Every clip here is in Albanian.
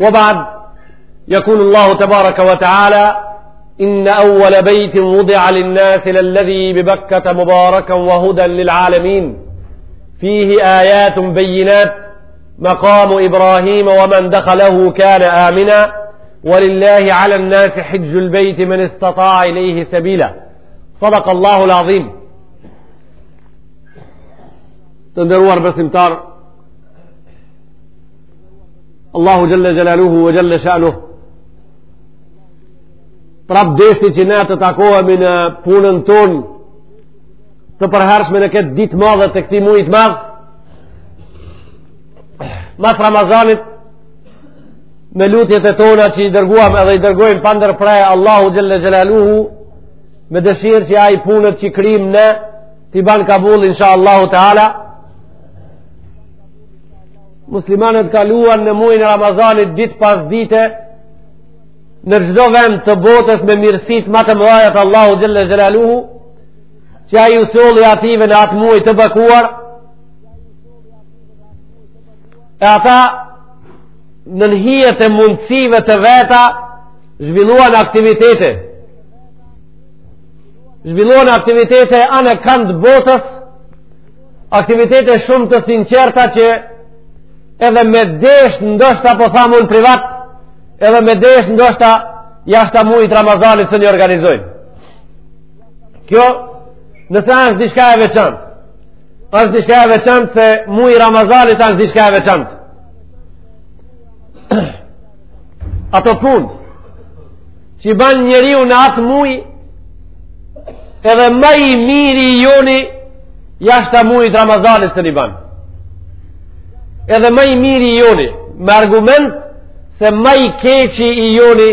وبعد يقول الله تبارك وتعالى إن أول بيت وضع للناس للذي ببكة مباركا وهدى للعالمين فيه آيات بينات مقام إبراهيم ومن دخله كان آمنا ولله على الناس حج البيت من استطاع إليه سبيلا صدق الله العظيم تندروار بسمتار Allahu xhelle xhelaluhu ve xhelle shanuhu prap deshti që ne të takohemi në punën tonë të përhershme në këtë ditë madhe të këtij mujit madh mas Ramazanit me lutjet e tona që i dërguam edhe i dërgojmë pandërpre Allahut xhelle xhelaluhu me dëshirë që ai punët që kryjmë ne t'i ban kabul insha Allahu Teala Muslimanët kaluan në muajin e Ramazanit ditë pas dite në çdo vend të botës me mirësitë më të mëdha të Allahut xhalla xhelaluhu, që ai u solli atyve në atë muaj të bekuar. E ata nën hijet e mundësive të veta zhvilluan aktivitete zhvilluan aktivitete anë e kand botës Aktivitete shumë të sinqerta që edhe me desh ndoshta po tham unë privat, edhe me desh ndoshta jashta mujit Ramazanit s'un i organizojnë. Kjo, nëse është dishka e veçantë, është dishka e veçantë se muji Ramazanit është dishka e veçantë. Ato punë, Që i ban njeriu në atë muj, edhe ma i miri i joni, jashta mujit Ramazanit s'un i ban. Edhe ma i miri i joni, me argument se ma i keqi i joni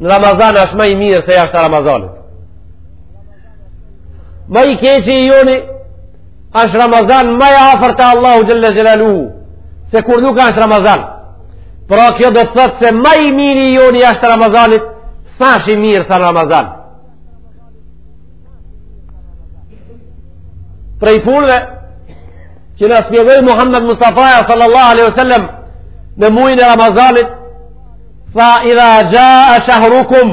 në Ramazan është ma i mirë se jashta Ramazanit. Ma i keqi i joni, është Ramazan ma i afër te Allahu xhalla xhelaluhu se kur nuk është Ramazan. Pra kjo do të thotë se ma i miri i joni jashtë Ramazanit s'është i mirë sa n'Ramazan. Prej punëve që na spjegoi Muhammed Mustafa sallallahu alaihi wasallam në muajin e Ramazanit tha idha jaa shahrukum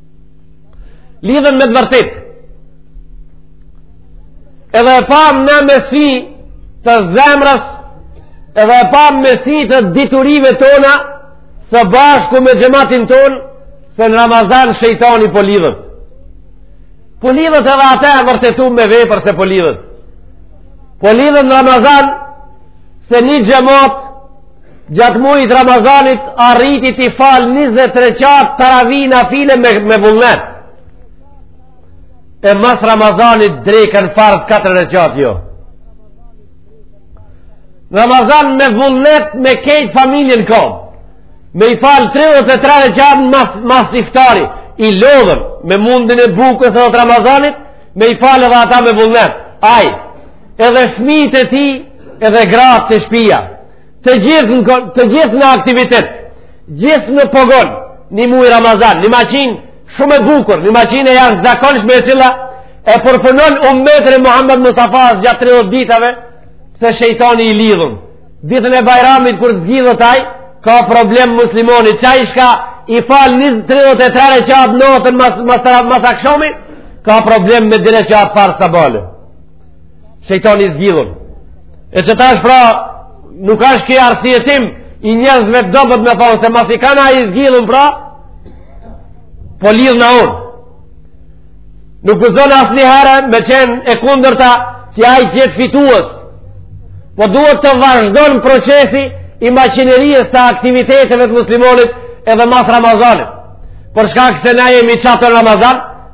lidhen me të vërtet edhe e pamë me sy të zemrës edhe e pamë me sy të diturive tona së bashku me xhematin tonë se në Ramazan shejtani po lidhet po lidhet edhe atë e vërtetum me vepër se po lidhet po lidhet në Ramazan se një xhemat gjatë mujit Ramazanit arriti t'i falë 20 reqatë taravi nafile me, me vullnet e mas Ramazanit drekën farz 4 reqatë jo Ramazan me vullnet me krejt familjen kom me i falë 33 reqatë mas, mas iftari i lodhun me mundin e bukës dhe të Ramazanit me i falë dhe ata me vullnet ai edhe fmijt e tij edhe gratë te shpia të gjithë në, të gjithë në aktivitet gjithë në pogon një muj Ramazan një maqinë shumë e bukur një maqinë e jashtëzakonshme e cila e përpunon umetin e Muhammed Mustafas gjatë 30 ditave se shejtoni i lidhun ditën e bajramit kur zgjidhet aj ka problem muslimoni qaj çka i fal tridhet e tre reqat natën mas akshami ka problem me dy reqat farz shejtani i zgjidhun. E qetash pra, nuk është ky arsyetim i njerëzve të dobët me thonë, se masi kon ai i zgjidhun pra, po lidhna unë. Nuk guxon asnjëherë me qenë e kundërta që ai t'jetë fituës, po duhet të vazhdojë procesi i maqinerisë të aktiviteteve të muslimonit edhe mas Ramazanit. Për shkak se na jemi qat në Ramazan,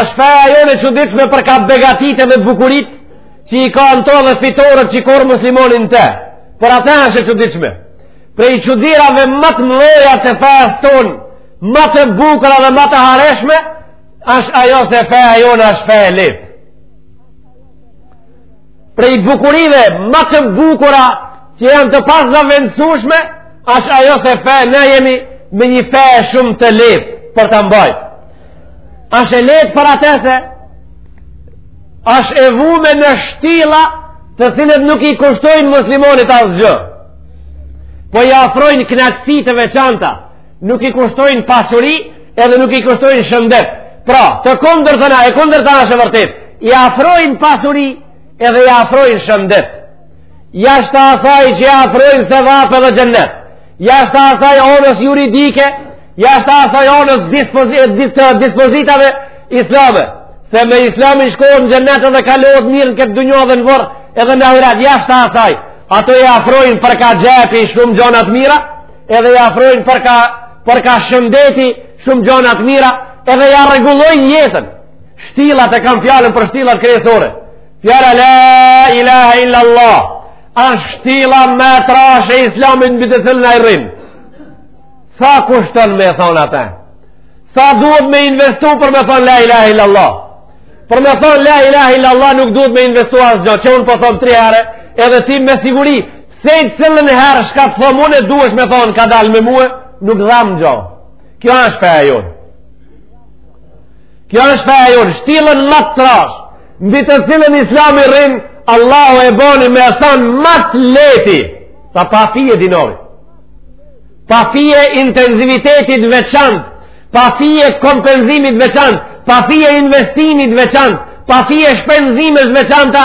është feja jonë e çuditshme për ka begatitë edhe bukuritë që i ka në to dhe fitoret që i korr muslimoni n'te për ata është e çuditshme prej çudirave më të mëdhaja të fesë tonë më të bukura dhe më të hareshme është ajo se feja jonë është fe e let prej bukurive më të bukura që janë të pazëvendësushme është ajo se fe, na jemi me një fe shumë të let për ta mbajtë Ashtë e let për atë se, ashtë e vume në shtylla të cilat nuk i kushtojnë muslimonit asgjë. Po i afrojnë knaqësi të veçanta, nuk i kushtojnë pasuri edhe nuk i kushtojnë shëndet. Pra, të kundërtën, e kundërta ashtë e vërtetë, i afrojnë pasuri edhe i afrojnë shëndet. Jashtë asaj që i afrojnë sevap edhe xhennet. Jashtë asaj onës juridike, jashtë asaj onës të dispozitave islame, se me islamin shkohet në xhennet edhe kalohet mirë në këtë dunja edhe në vorr edhe në ahiret, jashtë asaj, ato i afrojnë për ka xhepi shumë gjona t'mira, edhe i afrojnë për ka, për ka shëndeti shumë gjona t'mira, edhe ia rregullojnë jetën. Shtyllat e kam fjalën për shtyllat kryesore. Fjala la ilaha illallah. është shtylla ma e trashë e islamit mbi të cilën rrin. Sa kushton me thonë atë? Sa duhet me investu për me thonë la ilahe illallah? Për me thonë la ilahe illallah nuk duhet me investu asgjo, qe unë po e thom tri herë, edhe ti me siguri, secilën herë çka të thom unë duhesh me thonë kadalë me mu, nuk dhamë gjo. Kjo është feja jonë. Kjo është feja jonë, shtyllën më të trashë. Mbi të cilën islami rrin, Allahu e boni me than ma s'lehti, tha pa fije dinari, pa fije intenzivitetit t'veçant, pa fije kompenzimit t'veçant, pa fije investimit t'veçant, pa fije shpenzimesh t'veçanta,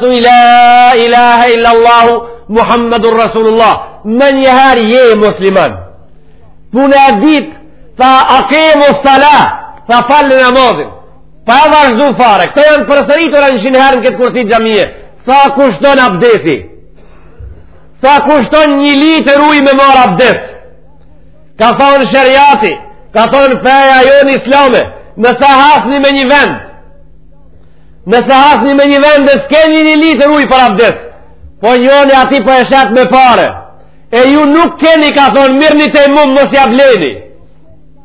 thuj la ilaha illa Allahu, Muhammedur Rasulullah, menjëherë je musliman. Puna e dytë, tha akimu salah, tha falne namazin, Pa vazhdu fare, këto janë përsëritur një qind herë në këtë kursi xhamie. Sa kushton abdesi? Sa kushton një litër ujë me marrë abdes? Ka thonë sheriati, ka thonë feja jonë islame, nëse hasni me një vend, nëse hasni me një vend dhe s'keni një litër ujë për abdes, po njoni aty po e shet me pare, e ju nuk keni, ka thonë, mirrni tejemum mos ja bleni.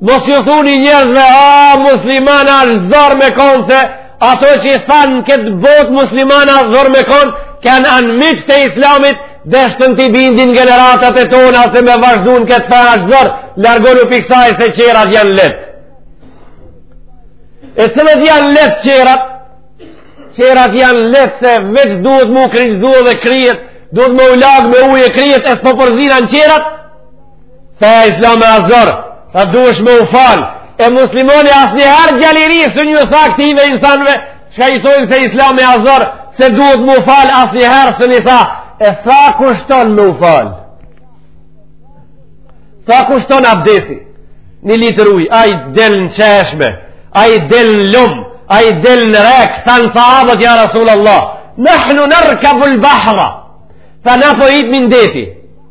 Mos ju thuni njerëzve, a musliman është zor me kon se ato që ju than në këtë botë musliman është zor me kon, kanë qenë anmiqt e islamit, deshtën të bindin generatat e tona se me vazhdu në këtë fe është zor, largonu pi ksaj se tjerat janë leht. E cilat janë leht tjerat, tjerat janë leht se veç duhet m'u kryqëzu dhe u kry, duhet m'u lag me ujë kryet e s'po përzina në tjerat, Tha e islami a zor, tha duhesh me u fal, e muslimani asnjëherë i gjori s'ju tha ktyne insanve, që i thojnë se islami a zor, se duhet me u fal asnjëherë s'ju tha, e sa kushton me u fal? Sa kushton abdesi? Një litër uj, ai del në qeshme, ai del në lumë, ai del në rekë, thanë sahabët ja Rasul Allah, nahnu nerkabul bahra, tha na po i hipim detit,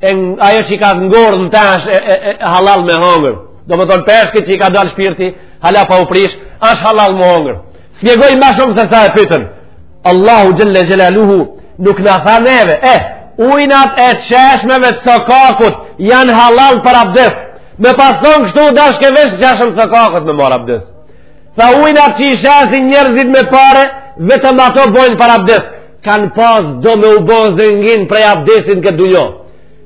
e ajo që i ka ngordh në to asht, e, e halal me hongër domethënë peshkit që i ka dalë shpirti hala pa u prish është halal me hongër shpjegoi ma shumë se sa e pytën Allahu xhelle xhelaluhu nuk na tha neve e eh, ujnat e qeshmeve të sokakut janë halal për abdes me pas thon kështu, dashke veç n'qeshme të sokakut me marrë abdes tha ujnat që i shesin njerëzit me pare vetëm ato bojnë për abdes kanë pas do me u bo zengin prej abdesit n'këtë dynja.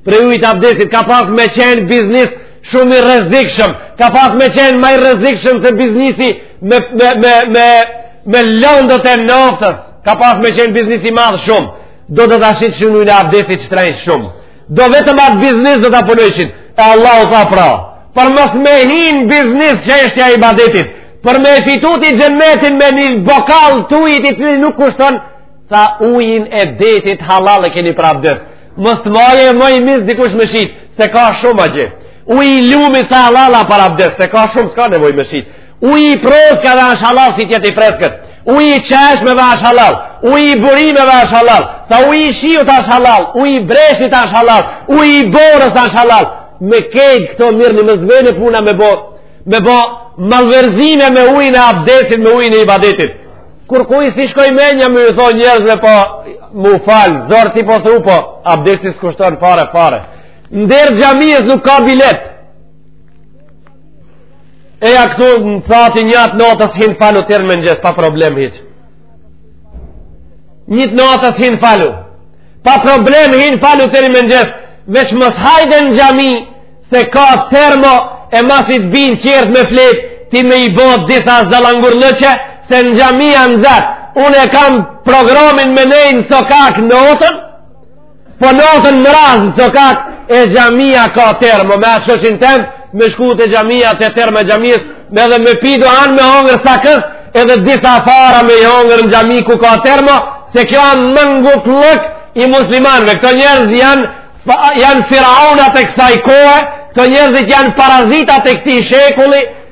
Prej ujit t'abdesit ka pas me qenë biznis shumë i rrezikshëm. Ka pas me qenë ma i rrezikshëm se biznisi me, me, me, me, me lëndët e naftës. Ka pas me qenë biznis i madh shumë. Do do ta shitshin ujn e abdesit shtrenjt shumë. Do vetëm atë biznis do ta punojshin. E Allahu tha pra, për mos me hin n'biznis çështja e ibadetit, për me fitu ti xhenetin me një bokal të ujit i cili nuk kushton, tha ujin e detit halal e keni për abdes. Mos të marrë e ma mirë dikush me shit, se ka shumë atje. Uji i lumit tha halal a për abdes, se ka shumë s'ka nevoj me shit. Uji i proskave është hallall si t'jetë i freskët. Uji i çeshmeve është hallall. Uji i burimeve është hallall. Tha uji i shiut është hallall. Uji i breshnit është hallall. Uji i borës është hallall. Me kejt këto mirëni mëzvene puna me bo, me bo malverzime me ujin e abdesit, me ujin e ibadetit. Kurkuj s'i shkoi menja me ju thonë njerëzve po m'u falë zor, ti po thu, po abdesi s'kushton fare, fare. N'derë xhamisë nuk ka biletë. Eja këtu në sati një t'natës hin falu teri n'mëngjes, pa problem hiç. Një t'natës hin falu. Pa problem hin falu teri n'mëngjes, veç mos hajde në xhami se ka termo e masi t'bin qertë me flejt, ti me i bo disa zdallangurlluqe, se në xhami a nxehtë. Unë e kam programin me nejt n'sokak notën, Po notën mraz n'sokak, e xhamia ka termo, me shoqin tem, me shku te xhamia, te termo e xhamisë, me edhe me pi duhan, me hongër sakëz, edhe disa fara me hongër në xhami ku ka termo, se kjo a mangupllëk i muslimanve. Këto njerëz janë, janë firaunat e kësaj kohë, këto njerëzit janë parazitat e këtij shekulli,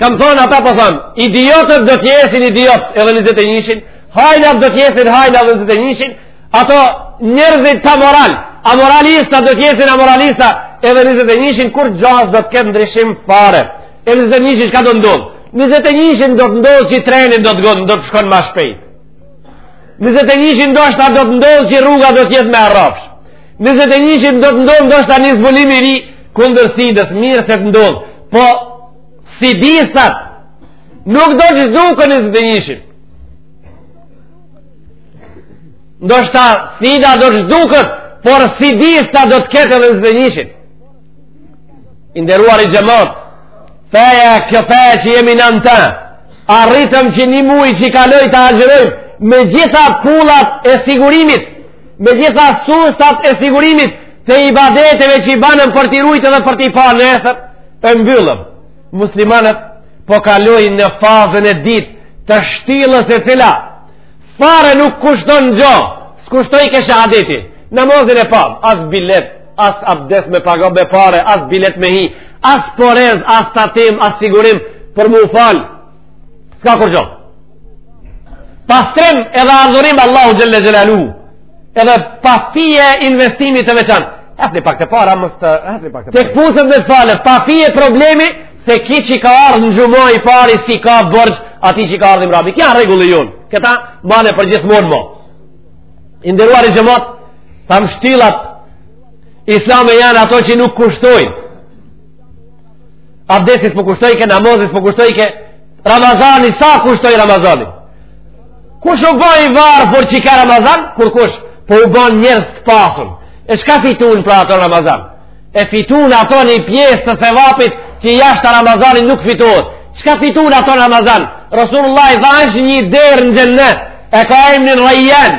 Kam thonë ata po thonë, idiotët do të jesin idiot edhe në 21-shin, hajnat do të jesin hajna edhe në 21-shin, ato njerëzit t'amoral, amoralista do të jesin amoralista edhe në 21-shin, kurgja s'do të ketë ndryshim fare. E në 21-shin çka do të ndodhë? Në 21-shin do të ndodhë që treni do të, do të shkon ma shpejt. Në 21-shin ndoshta do të ndodhë që rruga do të jetë ma rrafsh. N'njëzet e njëshin do të ndodhë ndoshta një zbulim i ri kundër sidës, mirë se të ndodhë, po sidistat nuk do të zhduken n'njëzet e njëshin. Ndoshta sida do të zhduket, por sidista do të ketë edhe n'njëzet e njëshin. I nderuari xhemat, feja kjo feja që jemi ne në të, arritëm që një muj që kaloi ta agjërojmë me gjitha pullat e sigurimit, Me gjitha sustat e sigurimit të ibadeteve që i banëm për t'i rujtë dhe për t'i pa nesër, e mbyllëm. Muslimanët po kalojnë në fazën e dytë të shtyllës e cila fare nuk kushton gjo, s'kushtoi ke shahadeti, namazin e pa, as biletë, as abdes me pago me pare, as biletë me hi, as porez, as tatim, as sigurim, për m'u falë, S'ka kurgjo. Pastrim edhe adhurim Allahu Xhelle Xhelaluhu. Edhe pa fije investimi të veçantë. Hecni pak të para, mështë të... Hecni pak të para. Tek pusët me të falë, pa fije problemi se ky që ka ardhë në xhuma i pari s'i ka borxh atij që ka ardhë i mrami. Ky a rregulli jonë. Këta mbane përgjithmon mo. I nderuari xhemat, thamë shtyllat islame janë ato që nuk kushtojnë. Abdesi s'po kushtojke, namazi s'po kushtojke, Ramazani, sa kushtoj Ramazani? Kush u ba i varfër që ka Ramazan? Kurkush. Po u ban njerëz të pasun. E çka fitun pra ata n'Ramazan? E fitun ata një pjesë të sevapit që jashta Ramazanit nuk fitohet. Çka fitun ata n'Ramazan? Rasulullahi tha është një derë në xhennet, e ka emnin Rejjan,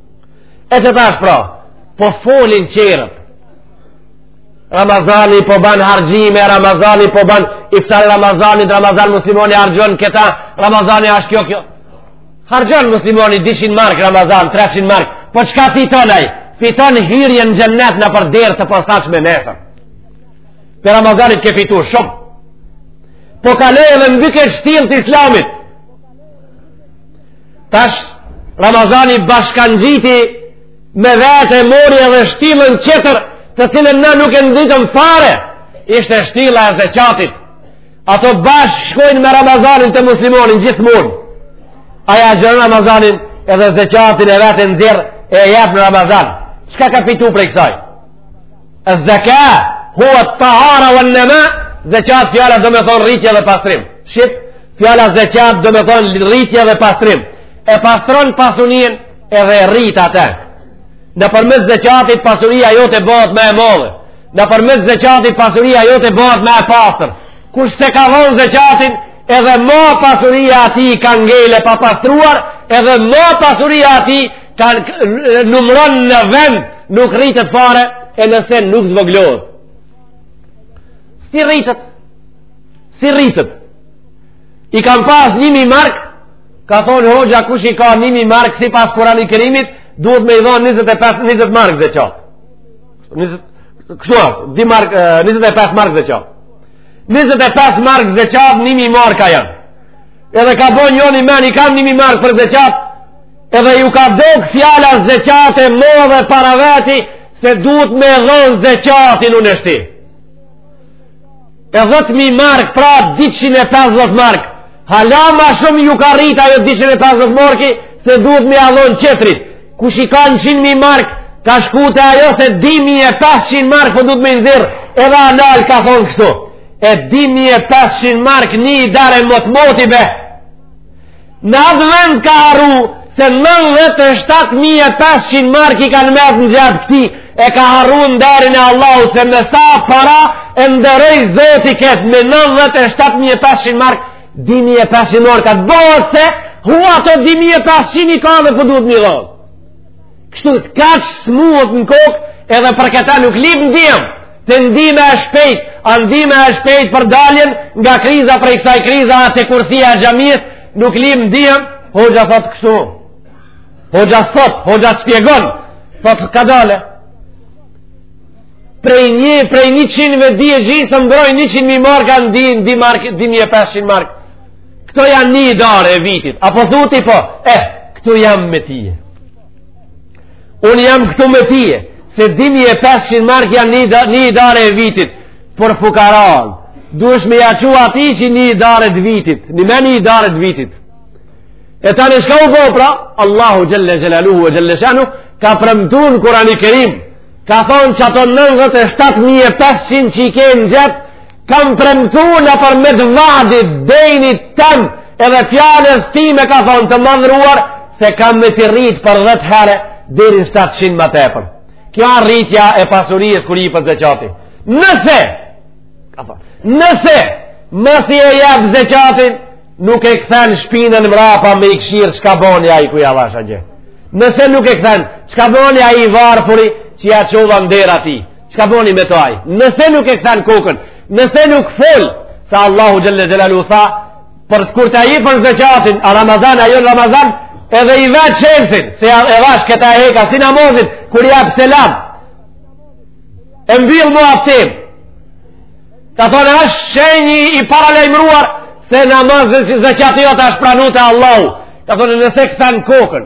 E qeta është pra, po folin qerët. Ramazani po ban harxhime, Ramazani po ban iftar Ramazani, n'Ramazan muslimoni harxhon këta, Ramazani është kjo kjo. Harxhon muslimoni 200 mark n'Ramazan, 300 mark, po çka fiton ai? Fiton hyrje në xhennet nëpër derë të posaçme nesër. Prej Ramazanit ke fitu shumë. Po kaloj edhe mbi ket shtyllë të islamit, Tash, Ramazani bashkangjiti me vete e mori edhe shtyllën qetër të cilën na nuk e nxitëm fare, ishte shtylla e zeqatit. Ato bashkë shkojnë me Ramazanin te muslimoni gjithmonë. Ai agjëron Ramazanin edhe zeqatin e vet e nxirr e jep në Ramazan. Çka ka fitu prej kësaj? Ez-zeka huve et-tahara ven-nema, zeqat fjala domethonë rritje dhe pastrim. Shqip, fjala zeqat domethonë rritje dhe pastrim. E pastron pasunin edhe e rrit atë. Nëpërmes zeqatit pasunia jote bëhet ma e modhe. Nëpërmes zeqatit pasunia jote bëhet ma e pastër. Kush s'e ka dhonë zeqatin, edhe ma pasuria e tij ka ngel e papastruar, edhe ma pasuria e tij ka numëron në vend nuk rritet fare e nëse nuk zvoglohet si rritet si rritet i kam pas njimi mark ka thonë hoxha kush i ka njimi mark sipas Kurani Kerimit duhet me i dhonë 25 20 mark zeqat 20 kështu a, di mark, 25 mark zeqat 25 mark zeqat njimi marka janë edhe ka bo njoni men i kam njimi mark për zeqat Edhe ju ka dok fjala zeqat e modhe para veti se duhet me dhonë zeqatin unë eshti. E dhetë mi mark, pra 250 mark. Hala ma shumë ju ka rrit ajo 250 marki se duhet me ja dhonë qetrit. Kush i ka 100.000 mark, ka shku te ajo se 2.500 mark po duhet me i nxirr. Edhe anal ka thonë kështu. E 2.500 mark një idare motmoti be. Në atë vend ka harru se 97.500 mark i kanë met në xhep të këtij, e ka harru nderin e Allahut se me sa para e nderoj Zoti ketë me 97.500 mark, 2.500 markat bëhet se hu ato 2.500 i ka edhe po duhet me i dhonë. Kështu ka që sëmuhet në kokë edhe për këta nuk lyp ndihmë. Te ndihmë e shpejtë, a ndihmë e shpejtë për daljen nga kriza prej kësaj krize ai te kursia e xhamisë, nuk lyp ndihmë, hoxha thot kështu. Hoxha thot, hoxha shpjegon, thot kadale. Prej një, prej njëqindve dy e gjysëm, prej njëqind mijë marka dy, dy markë, dy mijë e pesëqind markë. Këto janë një idare e vitit, apo thuj ti po, eh, këtu jam me ty. Unë jam këtu me ty, se 2500 mark janë një, një idare e vitit për fukaranë. Duhesh me ja çu atij që një idare të vitit, një me një idare të vitit. E tani çka u bo pra, Allahu xhel-le xhelaluhu e xhel-le shanuhu, ka premtu në Kurani Kerim, ka thonë që ato 97.500 që i ke në xhep, Kam premtu nëpërmjet vadit, dejnit tem, edhe fjalës time ka thonë të madhëruar, se kam me t'i rritë për dhjetë herë, deri në 700 më tepër. Kjo a rritja e pasurisë kur jipet zeqati. Nëse, nëse, masi e jep zeqatin, nuk e kthen shpinën mrapa me i kshyrë, çka boni ai kuj ja dhashë gjë. Nëse nuk e kthen, çka boni ai i varfri që ja çova n'derë tij. Çka boni me to ai? Nëse nuk e kthen kokën, nëse nuk fol, se Allahu xhel-le xhelaluhu tha, por kur ta jep zeqatin, a Ramazan, a jo në Ramazan, edhe i ve çelësin, se e dhashë këta e heka, si namazin, kur i jep selam, e mbyll muhabetin, ka thonë, është shenjë e paralajmëruar, se namaz, zeqati jot është pranu te Allahu, ka thonë, nëse kthen kokën,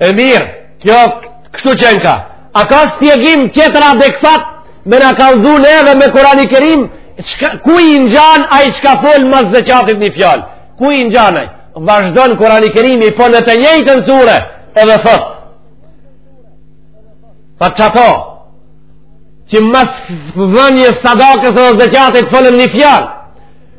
E mirë, kjo kështu qenka. A ka shpjegim tjetër adekuat me na kallzu edhe me Kurani Kerim, çka, kuj i ngjan ai çka fol mas zeqatit një fjalë? Kuj i ngjan ai? Vazhdon Kurani Kerimi, po në të njëjtën sure, edhe thotë. Tha që ato, që mas dhënies sadakës edhe zeqatit folin një fjalë,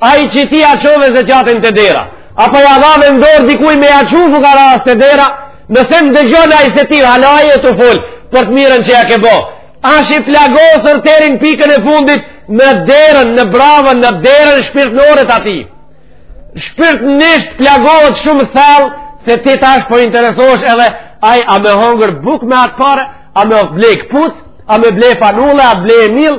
Ai që ti ja çove zeqatin te dera, apo ja dhave n'dorë dikuj me ja çu fukarasë te dera, nëse ndëgjon ai se ti hala je tu fol, për të mirën që ja ke bo. Asht i plagosur teri n'pikën e fundit në derën, në bravën, në derën shpirtnore t'atij. Shpirtnisht plagohet shumë thellë, se ti tash po interesohesh edhe ai a me hongër buk me atë pare, a me ble kpucë, a me ble fanellë, a ble miell,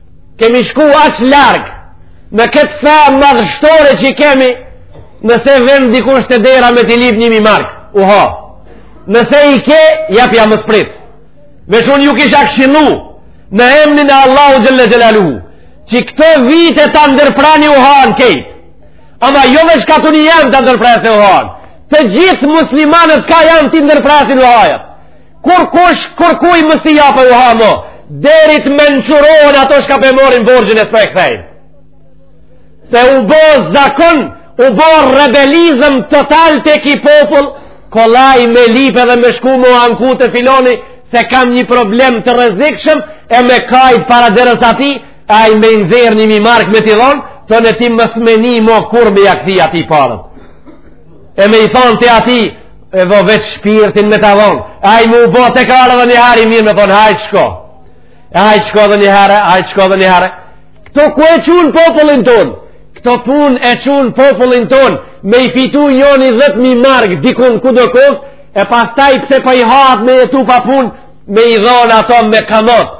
Kemi shku aq larg me këtë fe madhështore që kemi nëse vjen dikush te dera me t'i lyp një mijë markë uha. Nëse i ke, jepja, mos prit. Veç unë ju kisha këshillu në emnin e Allahu xhel-le xhelaluhu, që këto vite ta ndërpreni uhanë krejt. Ama jo veç katuni jem ta ndërpresë uhanë. Të gjithë muslimanët ka janë t'i ndërpresin uhajat. Kurkush kurkuj më s'i japë uha mo, deri t'mençurohen ato çka po e marrin borxhin e s'po e kthejnë. Se u bo zakon, u bo rebelizëm total te ky popull, kollaj me lypë edhe me shku m'u anku te filoni, se kam një problem të rrezikshëm, e me kajt para derës atij, ai m'i nxjerrë një mi mark me t'i dhonë, tani ti më s'meni mo kurrë me ja kthy atij parën. e me i thonë ti atij edhe veç shpirtin me ta dhonë ai m'u bo tekrar edhe një herë i mirë me thonë hajtë shko e hajtë shko edhe një herë hajtë shko edhe një herë këto ku e çunë popullin tonë këto punë e çunë popullin tonë me i fitu njoni dhetë mi mark dikun kudo koftë e pastaj pse po i ha me jetu pa punë me i dhonë ato me kamot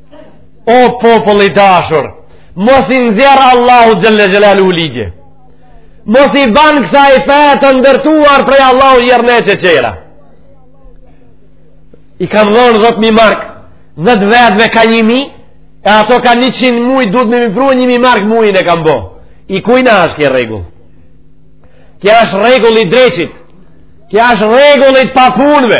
O popull i dashur, mos i nxjerr Allahu xhelle xhelaluhu ligje. Mos i ban kësaj feje të ndërtuar prej Allahu yrneqe tjera. I kam dhonë dhetë mi mark, dhetë vetve ka një mi, e ato ka njëqin n'muj, duhet me m'i pru një mi mark mujën e kam bo. I kujna është ky rregull? Ky është rregull i dreqit, ky është rregull i të papunve,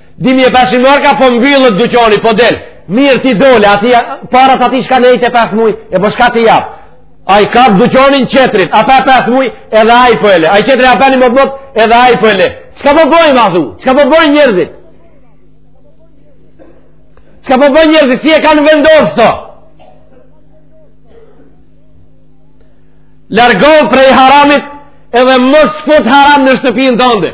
Dy mi e pesqin marka po mbyllet duqoni, po del. Mirë ti dole, atij, paret atij çka nejtë e pesë muj, e po çka t'i japë. Ai kap duqonin tjetrit, a pa pesë muj, edhe ai po e le. Po ai tjetri a pa ni motmot, edhe ai po e le. Po çka po bojnë, ma thuj? Çka po bojnë njerzit? Çka po bojnë njerzit? Si e kanë vendosë të? Largohu prej haramit, edhe mos fut haram në shtëpinë tonde.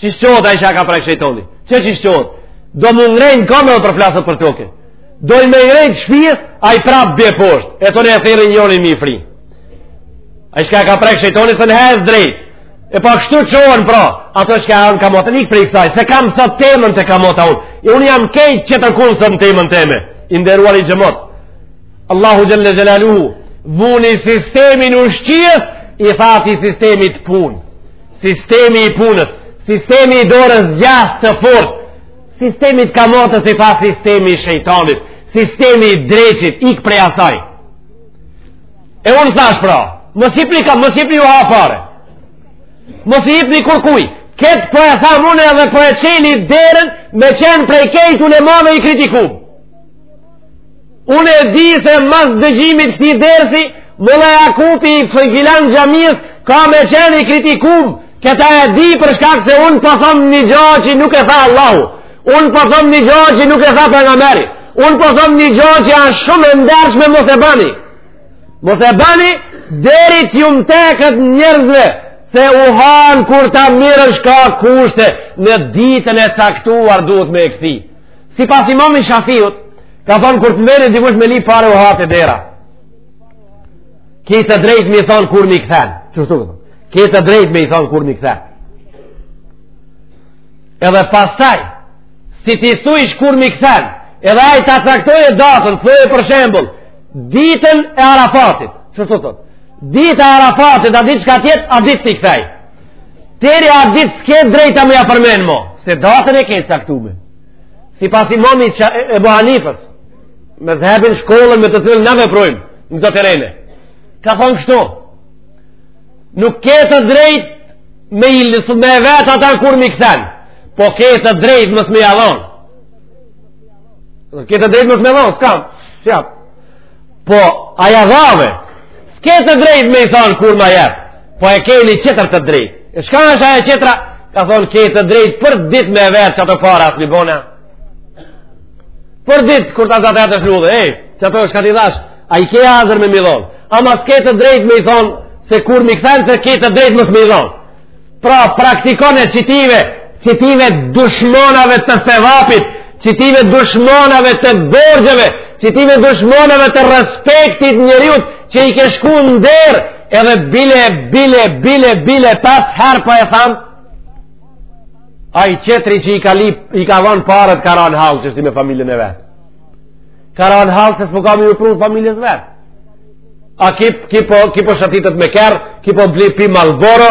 Qysh çohet ai çka e ka prek shejtoni? Qysh çohet? Do m'u ngre n'kamë edhe përplaset për toke. Do i me ngrejnë të shpijës, ai prapë bje poshtë. E tani e thirr njërën me i fry. Ai çka ka prek shejtoni s'mun ec drejt. E pa kështu çohen pra, ato çka e hanë kamotë, ikë prej kësaj, s'e kam sot temën te kamota unë. E unë jam krejt tjetërkun sot në temën teme, i nderuari xhemot. Allahu xhelle xhelaluhu, vuni sistemin e shitjes, i tha atij sistemit punë. Sistemi i punës, sistemi i dorës gjasë të fort, sistemit të kamotës i tha sistemi i shejtanit, sistemi i dreqit, ik prej asaj. E unë thash pra, mos jipni ka, mos jipni uha pare, mos i jipni kurkuj, këtë po e tham unë edhe po e çeli derën me qenë prej krejt ulemave i kritikum. Unë e di se mas dëgjimit këtij dersi, Mulla Jakupi i filan filan xhamisë, ka me qenë i kritikum, këta e di për shkak se unë po thom një gjo që nuk e tha Allahu, unë po thom një gjo që nuk e tha pejgamberi, unë po thom një gjo që janë shumë e ndershme, mos e bani. Mos e bani, deri t'ju teket njerëzve, se uhanë kur ta merrsh ka kushte, në ditën e caktuar duhet me e kthy. Sipas imami Shafiut, ka thonë kur të vje dikush me lip pare uha te dera. Ke të drejtë me i thonë kur m'i kthen. Qështu kthen? Ke të drejtë me i thonë kur m'i kthen. Edhe pastaj, si t'i thujsh kur m'i kthen, edhe ai ta caktoje datën, thuj për shembull, ditën e Arafatit. Qështu të thotë? Dita e Arafatit, a diçka tjetër, at ditë t'i kthej. Teri at ditë s'ke drejtë me ja përmen mo, se datën e ke të caktume. Sipas imami Ebu Hanifes, medhhebin shkollën me të cilën na veprojmë, në këto terene. Ka thonë kështu, nuk ke të drejt me i, me e vetë ata kur m'i kthen, po ke të drejt mos me ja dhon. Ke të drejt mos me ja dhon, s'kam, s'jap. Po, a ja dhave, s'ke të drejt me i thonë kur ma jep. Po e ke ni qetër të drejt. E shka është ajo qetra? Ka thonë ke të drejt për dit me e vetë qato pare a s'm'i bone. Për dit, kur ta zatetësh n'udhë, ej, qato shka t'i dhash, a i ke hazër me m'i dhonë. Ama s'ke të drejt me i thonë, se kur m'i kthen se ke të drejt mos me i dhonë. Pra, praktikone qitive, qitive dushmonave të sevapit, qitive dushmonave të borxheve, qitive dushmonave të respektit njeriut, që i ke shku në derë, Edhe bile, bile, bile, bile, pas herë po e thamë, ai qetri që i ka lip, i ka dhonë paret ka ra në hall qështu me familjen e vetë. Ka ra në hall se s'po ka me ju pru familjes vetë. A ki, ki po, ki po shëtitet me kerr, ki po bli, pi Malboro,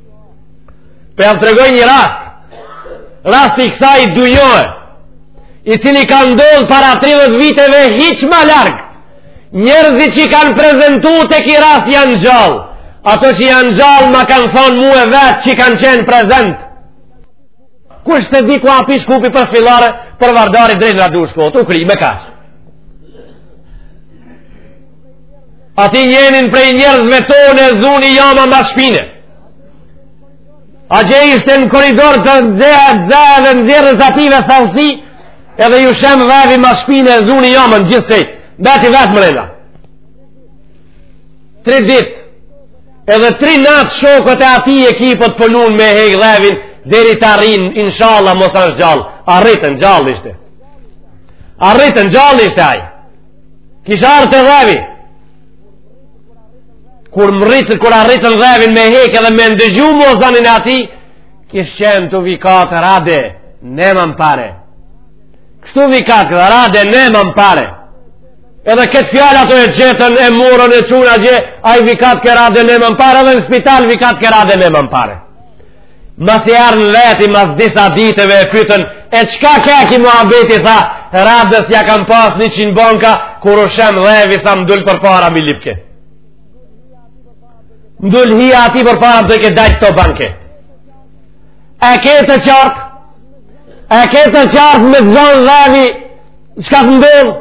Po jav tregoj një rast, rast i kësaj dunjoje, i cili ka ndodh para 30 viteve hiq ma larg, njerëzit që kanë prezentu te ki rast janë gjallë, ato që janë gjallë ma kanë thonë mu e vetë që kanë qenë prezentë, kush e di ku a pi Shkupi për filare për Vardari drejt në Radushkot, u kri me kaq. Ati njenin prej njerëzve tonë e zuni jama mas shpine. Atje ishte në koridor të dheja dhe dhe nxjerrës ative thellësi, edhe ju shem dhevi mas shpine e zuni jama gjithsej. Mbeti vetë mrena. Tri ditë, edhe tri natë shokët e ati ekipet punun me hek dhevin, deri ta arrin, inshallah, mos është gjallë. Arritën gjallë ishte. Arritën gjallë ishte ai. Kish ra te dhevi. Kur, kur arritën dhevin me hek edhe me ndëgju mo zanin ati, kish qenë tu vikatë Rade, nemam pare. Kështu vikatke Rade, nemam pare. Edhe këtë fjalë ato e gjetën, e murën, e çunë atje, ai vikatke Rade, nemam pare, edhe në spital vikatke Rade, nemam pare. Masi erdh n'veti mas disa diteve e pytën, e çka ke ky muhabeti tha, radës ja kam pas njëqind banka, kur u shem dhevi tha më dul përpara m'i lipke. Më dul hija atij përpara dhe ke dajtë këto banke. E ke të qartë, e ke të qartë me të zanë dhevi, çka të ndodh,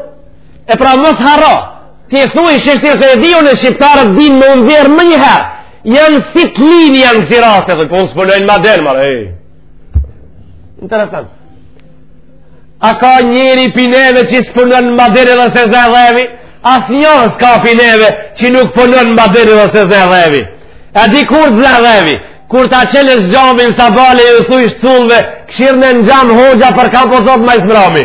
E pra mos harro, ti e thuj shështje se e dhjo në shqiptarët din më unë dhjerë më njëherë, janë si të linë janë si rate, dhe kënë s'pëllojnë ma delë, marë, ej. Interesant. A ka njeri pi neve që s'pëllojnë ma delë dhe s'e zë dhevi? Asnjë s'ka pi neve që nuk pëllojnë ma delë dhe se zë dhevi. A di kur zë dhevi? Kur ta qelësh xhamin sabahle e thuj shtullve, kshyr në në xhami hoxha për ka po thotë majtë mrami.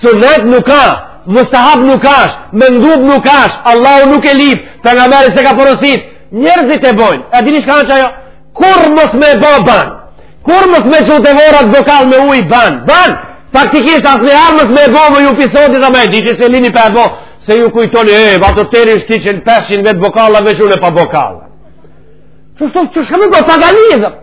Sunet nuk ka, mustahab nuk ash, mendub nuk ash, Allahu nuk e lip, pejgamberi s'e ka porosit, njerëzit e bojnë, e dini shka në që ajo, kur mos me bo ban, kur mos me çu te vorrat bokall me uj ban, ban, faktikisht asë në jarë mos me bo më ju pisodit a me, di që se lini për e bo, se ju kujtoni, e, vatë të teri shti që në 500 vetë bokalla, veç unë pa bokalla. Qështu, që shka me paganizëm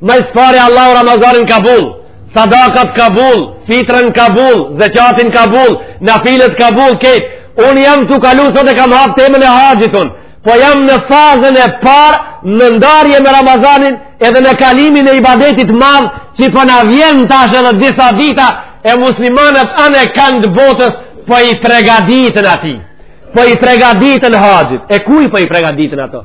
Ma s'pari Allahu Ramazanin kabul, sadakat kabul, fitrën kabul, zeqatin kabul, nafilet kabul, kejt. Unë jam tu kalu sot e kam hapë temën e haxhit, un, po jam në fazën e parë në ndarje me Ramazanin edhe në kalimin e ibadetit të madh që po na vjen tash edhe disa dita e muslimanët anekand botës po i pregaditën atij, po i pregaditën haxhit, e kuj po i pregaditën ato?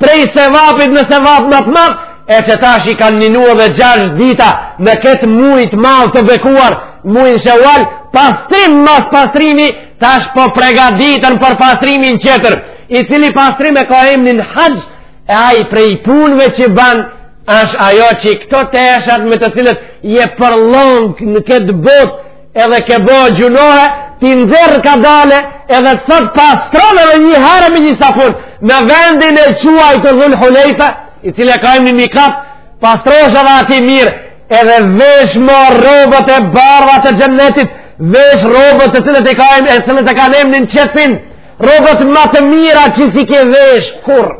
prej sevapit në sevap më të madh, e që tash i kanë ninu edhe gjash dita në këtë muj të madh të bekuar, mujn sheual, pastrim mas pastrimi, tash po pregaditën për pastrimin qetër, i cili pastrim e ka emnin haxh, e ai prej punve që ban, është ajo që i këto teshat me të cilët je përlong në këtë botë, edhe ke bo gjunahe t'i nxjerr kadale edhe të thot pastron edhe një herë me një sapun në vendin e quajt Dhul Hulejfe i cili e ka emnin mikat pastrosh edhe aty mirë edhe vesh ma rrobet e bardha të xhennetit vesh rrobet të cilët e kanë emnin qefin rrobet më të mira që s'i ke vesh kurr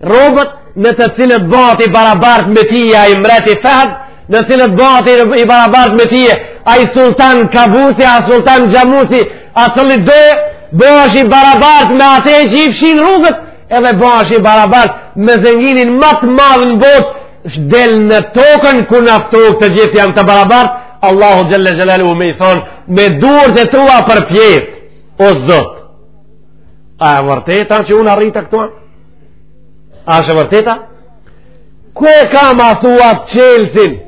Rrobet në të cilët bëhet i barabartë me ti ai mbreti Fahd, në të cilët bëhet i barabartë me ti ai sultan Kabusi, ai sultan Jamusi, ai cilido, bëhesh i barabartë me atë që i fshin rrugët, edhe bëhesh i barabartë me zenginin më të madh në botë, del në tokën ku n'atë tokë të gjithë janë të barabartë, Allahu xhel-le xhelaluhu me i thon me duart e tua përpjetë, o Zot. A e vërteta që unë arrita këto? A është e vërteta? Ku e kam, thotë, çelsin?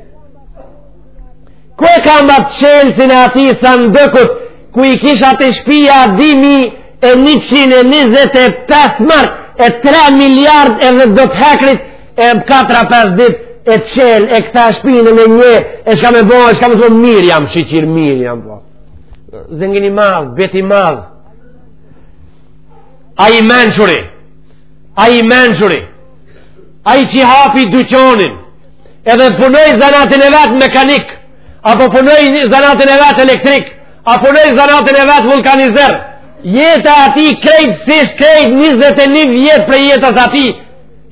Ku e kam atë çelsin e atij sandëkut, ku i kisha te shpia di mij e 125 mark, e 3 miliard edhe do të hekrit, e më 4-5 dit, e çel, e këta shpinë me një, e çka me bo, e çka me thonë, mirë jam, shyqyr, mirë jam, po. Zengin i madh, beti madh, ai i mençuri ai i mençuri ai që hapi dyqonin edhe punoi zanatin e vet mekanik apo punoi zanatin e vet elektrik apo punoi zanatin e vet vullkanizer jeta e atij krejt si ish krejt 21 vjet prej jetës atij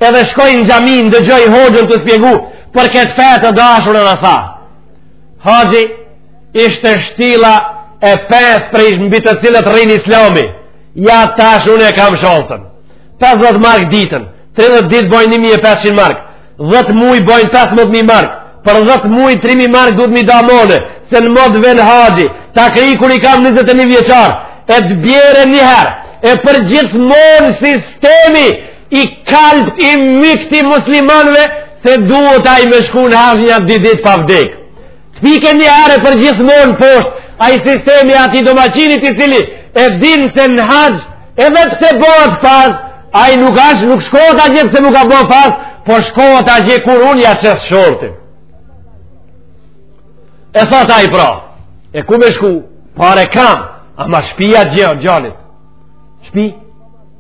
edhe shkoi në xhami dëgjoi hoxhën tu shpjegu për këtë fe të dashurën a tha haxhi Ishte shtilla e pestë prej mbi të cilët rrin islami. Ja tash unë e kam shansën. 50 mark ditën, 30 ditë bojnë 1500 mark, 10 muj bojnë 15000 mark, për 10 muj 3000 mark duhet m'i da m'onë, se në mod ven haxhi, ta kri kur i kam 21 vjeçar, e të bjerë njëherë e përgjithmonë sistemi i kalbt i mikt i muslimanve, se duhet ai me shku në haxh nja dy ditë pa vdekë. T'pikë njëherë e përgjithmonë posht, ai sistemi i atij domaqinit i cili e din se në haxh, edhe pse bëhet farz, ai nuk ashtë nuk shkohet atje pse m'u ka ba farz, po shkohet atje kur unë ja qes shortin. E thot ai pra, e ku me shku, pare kam, ama shpia gjë, gjënit, shpi,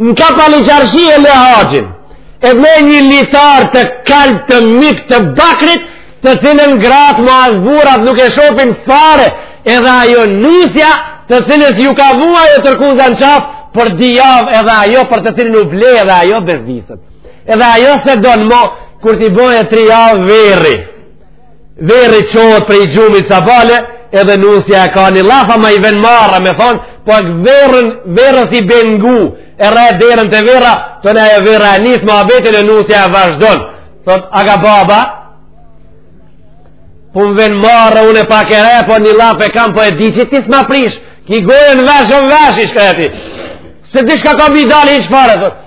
Në Kapali çarshi e le haxhin, e merr një litar të kalbt të mikt të bakrit, të cilin gratë ma as burrat nuk e shofin fare, edhe ajo nusja të cilës ju ka vu ajo tërkuza në qafë, për di javë edhe ajo për të cilën u ble edhe ajo bezdiset. Edhe ajo s'e don mo, kur t'i bojë e tri javë verri. verri çohet prej gjumit sabale edhe nusja e ka një llaf ama i ven marra me thonë po e verrën, verrës i bengu e rreh derën te verra të ne e verra e nis muhabetin e nusja e vazhdon thot aga baba po më ven marra unë e pak e re po një llaf e kam po e di që ti s'ma prish ki gojën vesh në vesh i shkreti s'e di çka ka m'i dalë e çfarë thot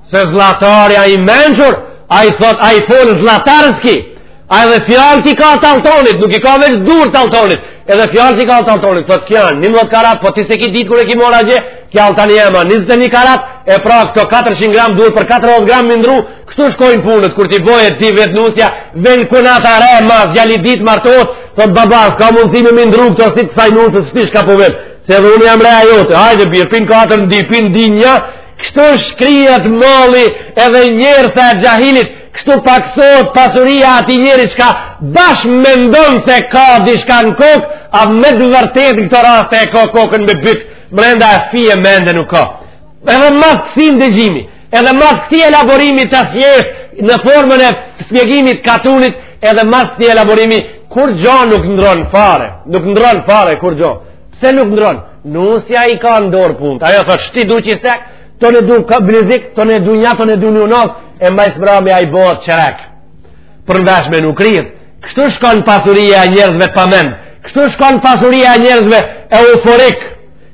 Se zlatari a i mençur, ai thot, ai fol zlatarski, ai edhe fjalët i ka t'altonit, nuk i ka veç durt t'altonit, edhe fjalët i ka t'altonit, thot kja, një mëllot karat, po ti s'e ki ditë kur e ki marr gje, kja alë tani e ma, 21 karat, e pra këto 400 gram duhet për 40 gram m'i ndrru, kështu shkojnë punët, kur t'i boje ti vetë nusja, vjen kunata e re, mas, djali i dytë martohet, thot baba, s'ka mundësi me m'i ndrru, këto si të saj nuses, ti çka po vetë, se dhe unë jam reja jote, hajde birë, pi 4 n'dy, pi dy n'një, Kështu shkrihet mali edhe njërë se xhahilit, kështu paksohet pasuria e atij njeri që ka bash mendon se ka dishka në kokë, a me të vërtetë në këto raste e ka kokën me byk, mrenda e fije mende nuk ka. Edhe mas kësi ndëgjimi, edhe mas këtij elaborimi të thjeshtë në formën e spjegimit t'katunit, edhe mas këtij elaborimi kurgjo nuk ndrron fare, nuk ndrron fare kurgjo. Pse nuk ndrron? Nusja i ka në dorë punët. Ajo thotë, "Shti du qystek, të në du ka bylyzyk, të në du një, të në du një unaz, e ma së mbrami ai bëhet çerek." Përndryshme nuk rrihet. Kështu shkon pasuria e njerëzve t'pamend. Kështu shkon pasuria e njerëzve euforik.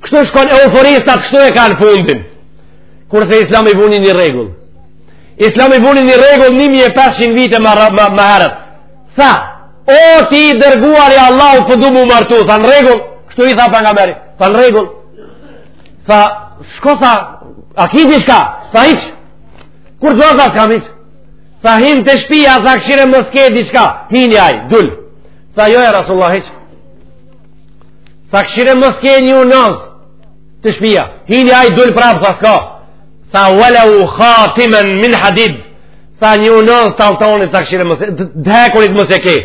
Kështu shkon euforistat, kështu e kanë fundin. Kurse Islami vuni një rregull. Islami vuni një rregull 1500 vite ma ma herët. Tha, o ti i dërguar i Allahut po du m'u martu, tha në rregull, kështu i tha Pejgameri, tha në rregull, tha, shko tha, a ki dishka, tha hiç, kurgjo tha s'kam hiç, tha hin te shpia, tha kshyre mos ke dishka, hini aj, dul, tha jo ja Rasulallah hiç, tha kshyre mos ke një unaz, te shpia, hini aj, dul prap, tha s'ka, tha wa lau khatimen min hadid, Tha një unaz të altonit tha kshyre mos ke, dhe hekurit mos ke.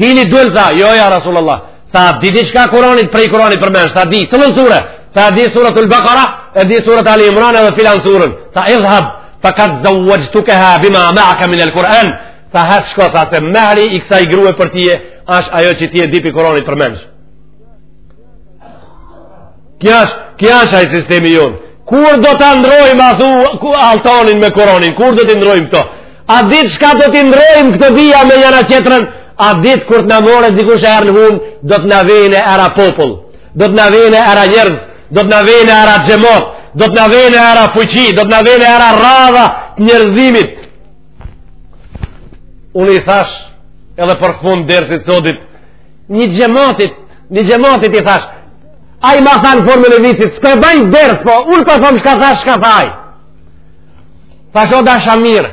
Hini dul, tha, jo, ja, Rasulullah. Tha, di dishka Kuronit prej Kuronit përmendsh, tha, di, filan sure. Tha, di surat ul Bakara, e di surat Ali Imran edhe filan surën. Tha, idhab, fa kad zauajtukeha bima ma'aka min el Kur'an. Tha, hajt shko, tha, se mehri i kësaj grue për tye, ash ajo që ti e di pi Kuronit përmendsh. Kja është, kja është aj sistemi jonë. Kur do ta ndrrojmë athu altonin me Kuronin? Kur do t'i ndrrojmë këto? A dit çka do t'i ndrrojmë këto dyja me njëra-qetrën? A dit kur të na merre dikush erën n'hun, do të na vjen era popull, do të na vjen era njerëz, do të na vjen era xhemot, do të na vjen era fuqi, do të na vjen era radha t'njerëzimit. Unë i thashë, edhe për fund dersit t'sotit, një xhematit një xhematit i thash ai ma tha n'formën e vicit s'ka ban ders po unë pa po thom shka thash shka tha i thash o dashamir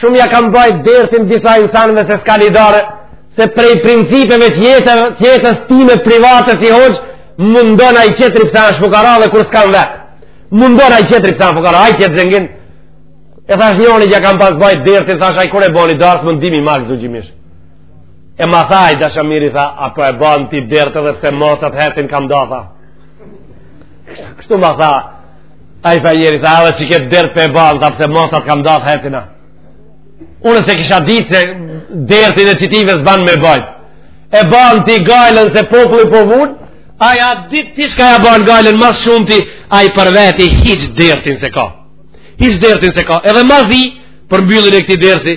shumë ja kam bajt dertin disa insanëve se s'kan idare se prej principeve t'jetës time private s'i hoqë mundon ai qetri pse asht fukara edhe kur s'kam vetë mundon ai qetri pse asht fukara ai qetë zengin e thash njërit ja kam pas bajt dertin thash ai kur e boni darsëm ndimi marë zëgjimishë E ma tha ai dashamiri tha, a po e ban ti dert edhe pse mosat hetin kam da tha. Kështu ma tha, ai fajeri tha, edhe qetë dert pe ban tha, pse mosat kam da tha hetina. Unë s'e kisha ditë se dertin e qitive s'ban me bajtë. E ban ti gajlen se populli po vun, a ja ditë ti shka ja ban gajlen ma s'shumti, ai për veti hiç dertin s'e ka. Hiç dertin s'e ka. Edhe ma zi, për mbylljen e këti dersi,